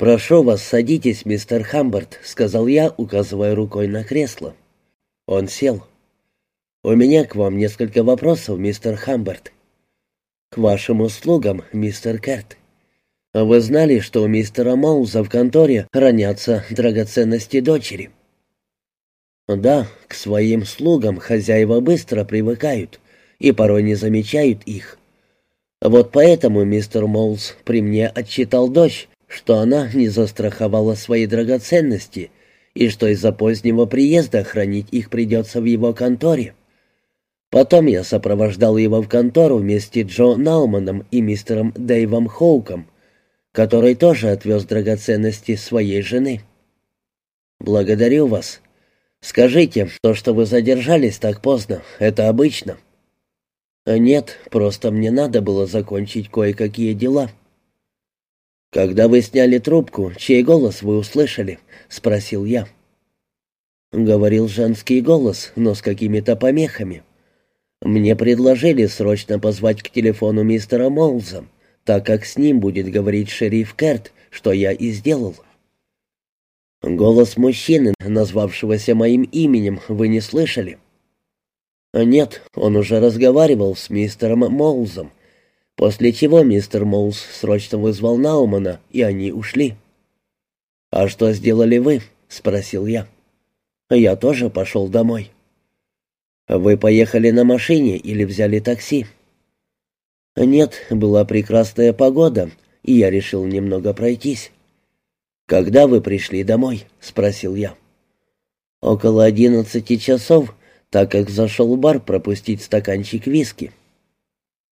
«Прошу вас, садитесь, мистер Хамберт», — сказал я, указывая рукой на кресло. Он сел. «У меня к вам несколько вопросов, мистер Хамберт». «К вашим услугам, мистер Керт». «Вы знали, что у мистера Мауза в конторе хранятся драгоценности дочери?» «Да, к своим слугам хозяева быстро привыкают и порой не замечают их. Вот поэтому мистер Моулс при мне отчитал дочь, что она не застраховала свои драгоценности и что из-за позднего приезда хранить их придется в его конторе. Потом я сопровождал его в контору вместе с Джо Науманом и мистером Дэйвом Хоуком, который тоже отвез драгоценности своей жены. «Благодарю вас. Скажите, то, что вы задержались так поздно, это обычно?» «Нет, просто мне надо было закончить кое-какие дела». «Когда вы сняли трубку, чей голос вы услышали?» — спросил я. Говорил женский голос, но с какими-то помехами. Мне предложили срочно позвать к телефону мистера Молза, так как с ним будет говорить шериф Керт, что я и сделал. Голос мужчины, назвавшегося моим именем, вы не слышали? Нет, он уже разговаривал с мистером Молзом, После чего мистер Моулс срочно вызвал Наумана, и они ушли. «А что сделали вы?» — спросил я. «Я тоже пошел домой». «Вы поехали на машине или взяли такси?» «Нет, была прекрасная погода, и я решил немного пройтись». «Когда вы пришли домой?» — спросил я. «Около одиннадцати часов, так как зашел в бар пропустить стаканчик виски».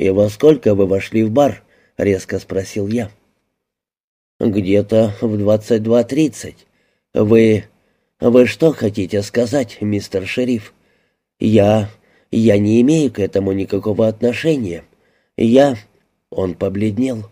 «И во сколько вы вошли в бар?» — резко спросил я. «Где-то в двадцать два тридцать. Вы... Вы что хотите сказать, мистер шериф? Я... Я не имею к этому никакого отношения. Я...» Он побледнел.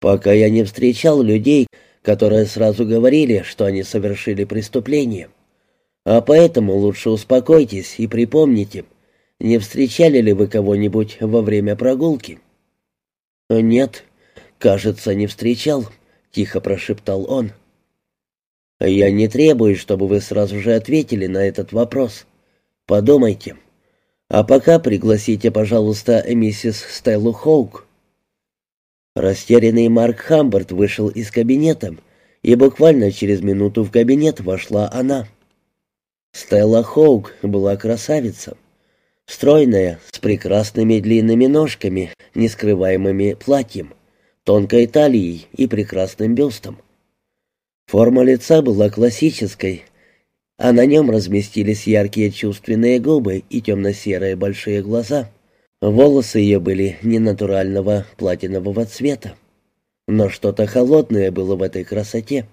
«Пока я не встречал людей, которые сразу говорили, что они совершили преступление. А поэтому лучше успокойтесь и припомните, не встречали ли вы кого-нибудь во время прогулки?» «Нет, кажется, не встречал», — тихо прошептал он. «Я не требую, чтобы вы сразу же ответили на этот вопрос. Подумайте. А пока пригласите, пожалуйста, миссис Стеллу Хоук». Растерянный Марк Хамберт вышел из кабинета, и буквально через минуту в кабинет вошла она. Стелла Хоук была красавица. Стройная, с прекрасными длинными ножками, нескрываемыми платьем, тонкой талией и прекрасным бюстом. Форма лица была классической, а на нем разместились яркие чувственные губы и темно-серые большие глаза. Волосы ее были ненатурального платинового цвета, но что-то холодное было в этой красоте.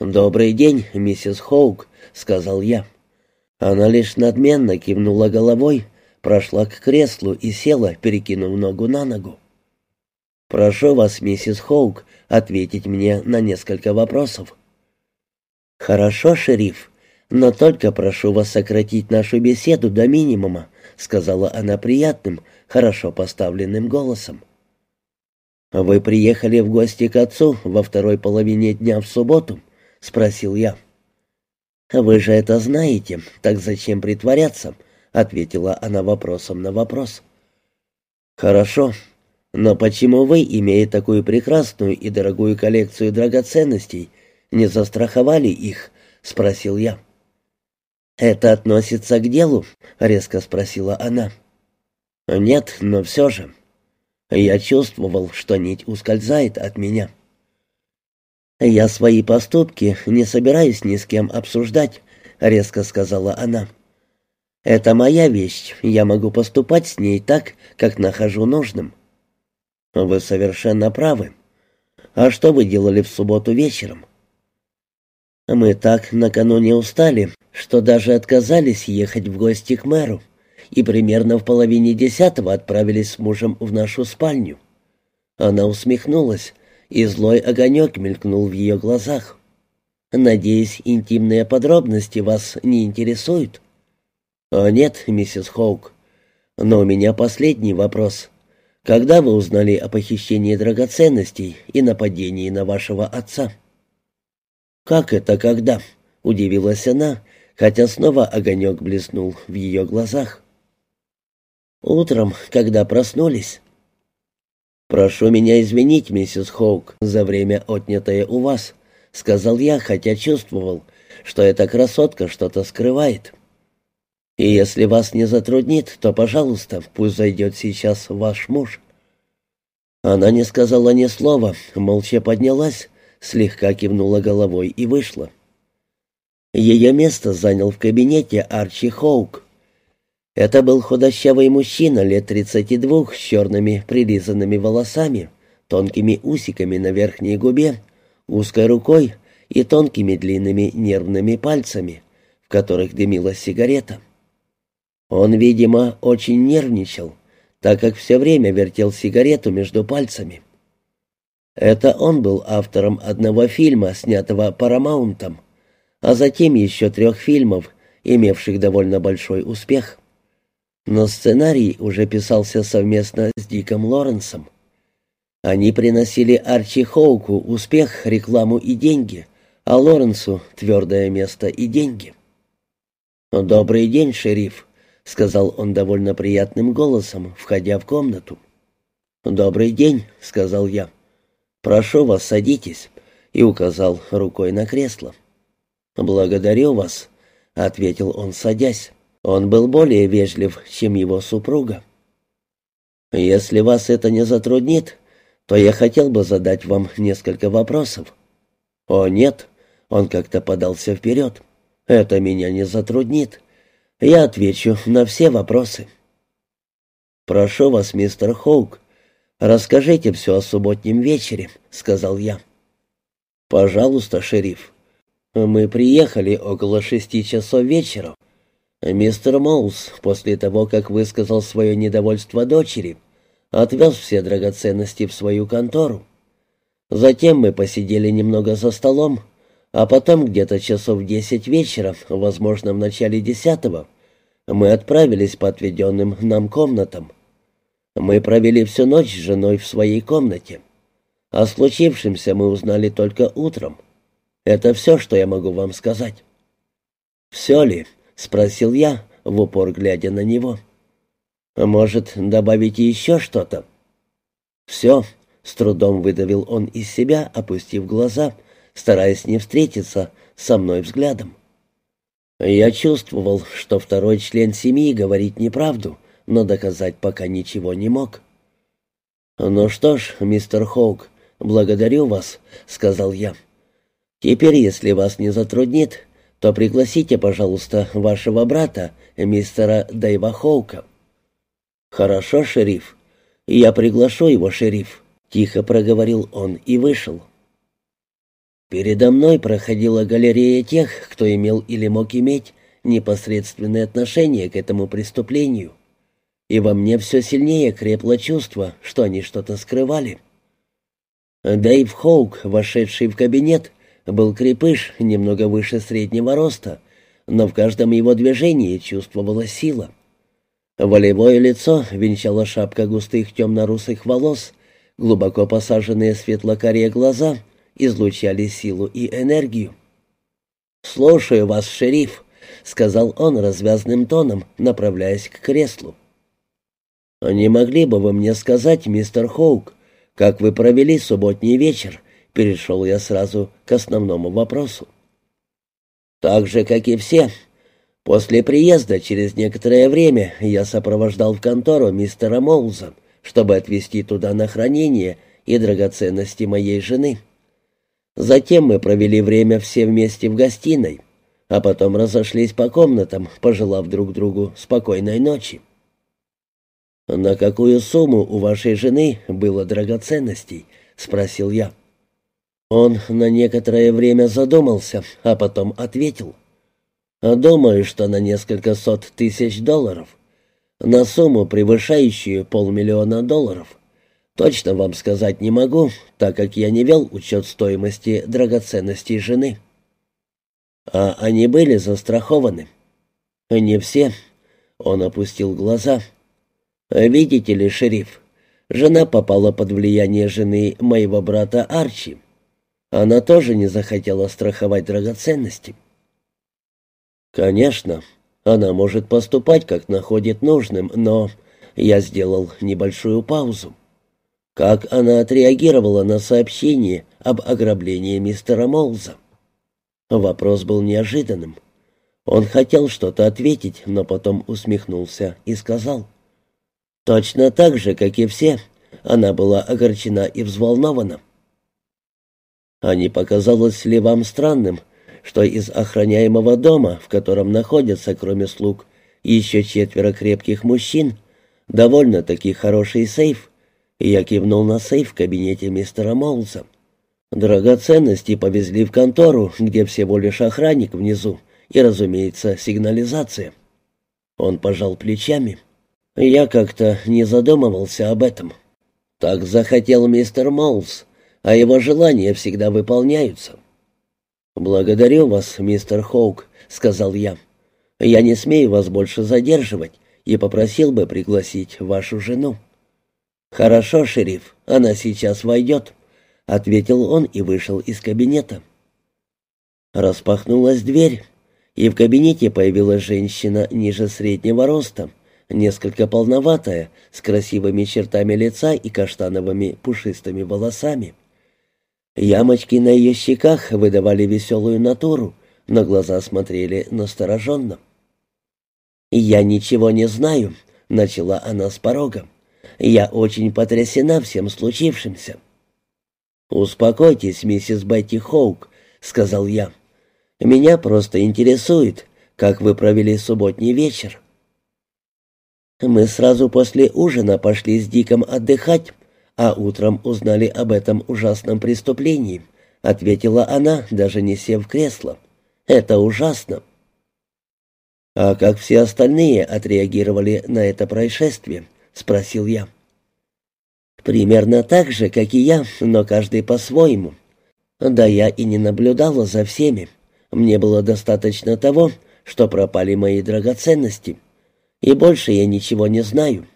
«Добрый день, миссис Хоук», — сказал я. Она лишь надменно кивнула головой, прошла к креслу и села, перекинув ногу на ногу. «Прошу вас, миссис Хоук, ответить мне на несколько вопросов». «Хорошо, шериф, но только прошу вас сократить нашу беседу до минимума», сказала она приятным, хорошо поставленным голосом. «Вы приехали в гости к отцу во второй половине дня в субботу?» — спросил я. «Вы же это знаете, так зачем притворяться?» — ответила она вопросом на вопрос. «Хорошо, но почему вы, имея такую прекрасную и дорогую коллекцию драгоценностей, не застраховали их?» — спросил я. «Это относится к делу?» — резко спросила она. «Нет, но все же. Я чувствовал, что нить ускользает от меня». «Я свои поступки не собираюсь ни с кем обсуждать», — резко сказала она. «Это моя вещь, я могу поступать с ней так, как нахожу нужным». «Вы совершенно правы. А что вы делали в субботу вечером?» «Мы так накануне устали, что даже отказались ехать в гости к мэру, и примерно в половине десятого отправились с мужем в нашу спальню». Она усмехнулась и злой огонек мелькнул в ее глазах. «Надеюсь, интимные подробности вас не интересуют?» «О, нет, миссис Хоук. Но у меня последний вопрос. Когда вы узнали о похищении драгоценностей и нападении на вашего отца?» «Как это когда?» — удивилась она, хотя снова огонек блеснул в ее глазах. «Утром, когда проснулись». «Прошу меня извинить, миссис Хоук, за время, отнятое у вас», — сказал я, хотя чувствовал, что эта красотка что-то скрывает. «И если вас не затруднит, то, пожалуйста, пусть зайдет сейчас ваш муж». Она не сказала ни слова, молча поднялась, слегка кивнула головой и вышла. Ее место занял в кабинете Арчи Хоук. Это был худощавый мужчина лет тридцати двух с черными прилизанными волосами, тонкими усиками на верхней губе, узкой рукой и тонкими длинными нервными пальцами, в которых дымилась сигарета. Он, видимо, очень нервничал, так как все время вертел сигарету между пальцами. Это он был автором одного фильма, снятого Парамаунтом, а затем еще трех фильмов, имевших довольно большой успех. Но сценарий уже писался совместно с Диком Лоренсом. Они приносили Арчи Хоуку успех, рекламу и деньги, а Лоренсу — твердое место и деньги. «Добрый день, шериф», — сказал он довольно приятным голосом, входя в комнату. «Добрый день», — сказал я. «Прошу вас, садитесь», — и указал рукой на кресло. «Благодарю вас», — ответил он, садясь. Он был более вежлив, чем его супруга. «Если вас это не затруднит, то я хотел бы задать вам несколько вопросов». «О, нет», — он как-то подался вперед. «Это меня не затруднит. Я отвечу на все вопросы». «Прошу вас, мистер Хоук, расскажите все о субботнем вечере», — сказал я. «Пожалуйста, шериф». Мы приехали около шести часов вечера. Мистер Моус, после того, как высказал свое недовольство дочери, отвез все драгоценности в свою контору. Затем мы посидели немного за столом, а потом где-то часов десять вечера, возможно, в начале десятого, мы отправились по отведенным нам комнатам. Мы провели всю ночь с женой в своей комнате. О случившемся мы узнали только утром. Это все, что я могу вам сказать». «Все ли?» — спросил я, в упор глядя на него. «Может, добавите еще что-то?» «Все», — с трудом выдавил он из себя, опустив глаза, стараясь не встретиться со мной взглядом. Я чувствовал, что второй член семьи говорит неправду, но доказать пока ничего не мог. «Ну что ж, мистер Хоук, благодарю вас», — сказал я. Теперь, если вас не затруднит, то пригласите, пожалуйста, вашего брата, мистера Дэйва Хоука». «Хорошо, шериф. Я приглашу его, шериф», — тихо проговорил он и вышел. Передо мной проходила галерея тех, кто имел или мог иметь непосредственное отношение к этому преступлению. И во мне все сильнее крепло чувство, что они что-то скрывали. Дэйв Хоук, вошедший в кабинет, был крепыш, немного выше среднего роста, но в каждом его движении чувствовалась сила. Волевое лицо венчала шапка густых темно-русых волос, глубоко посаженные светло-карие глаза излучали силу и энергию. «Слушаю вас, шериф», — сказал он развязным тоном, направляясь к креслу. «Не могли бы вы мне сказать, мистер Хоук, как вы провели субботний вечер?» Перешел я сразу к основному вопросу. Так же, как и все, после приезда через некоторое время я сопровождал в контору мистера Моуза, чтобы отвезти туда на хранение и драгоценности моей жены. Затем мы провели время все вместе в гостиной, а потом разошлись по комнатам, пожелав друг другу спокойной ночи. «На какую сумму у вашей жены было драгоценностей?» — спросил я. Он на некоторое время задумался, а потом ответил. «Думаю, что на несколько сот тысяч долларов. На сумму, превышающую полмиллиона долларов. Точно вам сказать не могу, так как я не вел учет стоимости драгоценностей жены». «А они были застрахованы?» «Не все». Он опустил глаза. «Видите ли, шериф, Жена попала под влияние жены моего брата Арчи. Она тоже не захотела страховать драгоценности. Конечно, она может поступать, как находит нужным, но я сделал небольшую паузу. Как она отреагировала на сообщение об ограблении мистера Молза? Вопрос был неожиданным. Он хотел что-то ответить, но потом усмехнулся и сказал. «Точно так же, как и все, она была огорчена и взволнована». «А не показалось ли вам странным, что из охраняемого дома, в котором находятся, кроме слуг, еще четверо крепких мужчин, довольно-таки хороший сейф?» Я кивнул на сейф в кабинете мистера Моулса. Драгоценности повезли в контору, где всего лишь охранник внизу, и, разумеется, сигнализация. Он пожал плечами. Я как-то не задумывался об этом. Так захотел мистер Моулс, а его желания всегда выполняются. «Благодарю вас, мистер Хоук», — сказал я. «Я не смею вас больше задерживать и попросил бы пригласить вашу жену». «Хорошо, шериф, она сейчас войдет», — ответил он и вышел из кабинета. Распахнулась дверь, и в кабинете появилась женщина ниже среднего роста, несколько полноватая, с красивыми чертами лица и каштановыми пушистыми волосами. Ямочки на ее щеках выдавали веселую натуру, но глаза смотрели настороженно. «Я ничего не знаю», — начала она с порога. Я очень потрясена всем случившимся». «Успокойтесь, миссис Бетти Хоук», — сказал я. «Меня просто интересует, как вы провели субботний вечер». Мы сразу после ужина пошли с Диком отдыхать, а утром узнали об этом ужасном преступлении, ответила она, даже не сев в кресло. Это ужасно. А как все остальные отреагировали на это происшествие? — спросил я. «Примерно так же, как и я, но каждый по-своему. Да я и не наблюдала за всеми. Мне было достаточно того, что пропали мои драгоценности. И больше я ничего не знаю».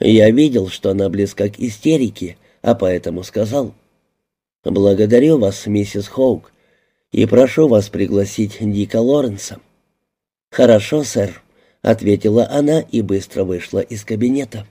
Я видел, что она близка к истерике, а поэтому сказал. «Благодарю вас, миссис Хоук, и прошу вас пригласить Дика Лоренса». «Хорошо, сэр», ответила она и быстро вышла из кабинета.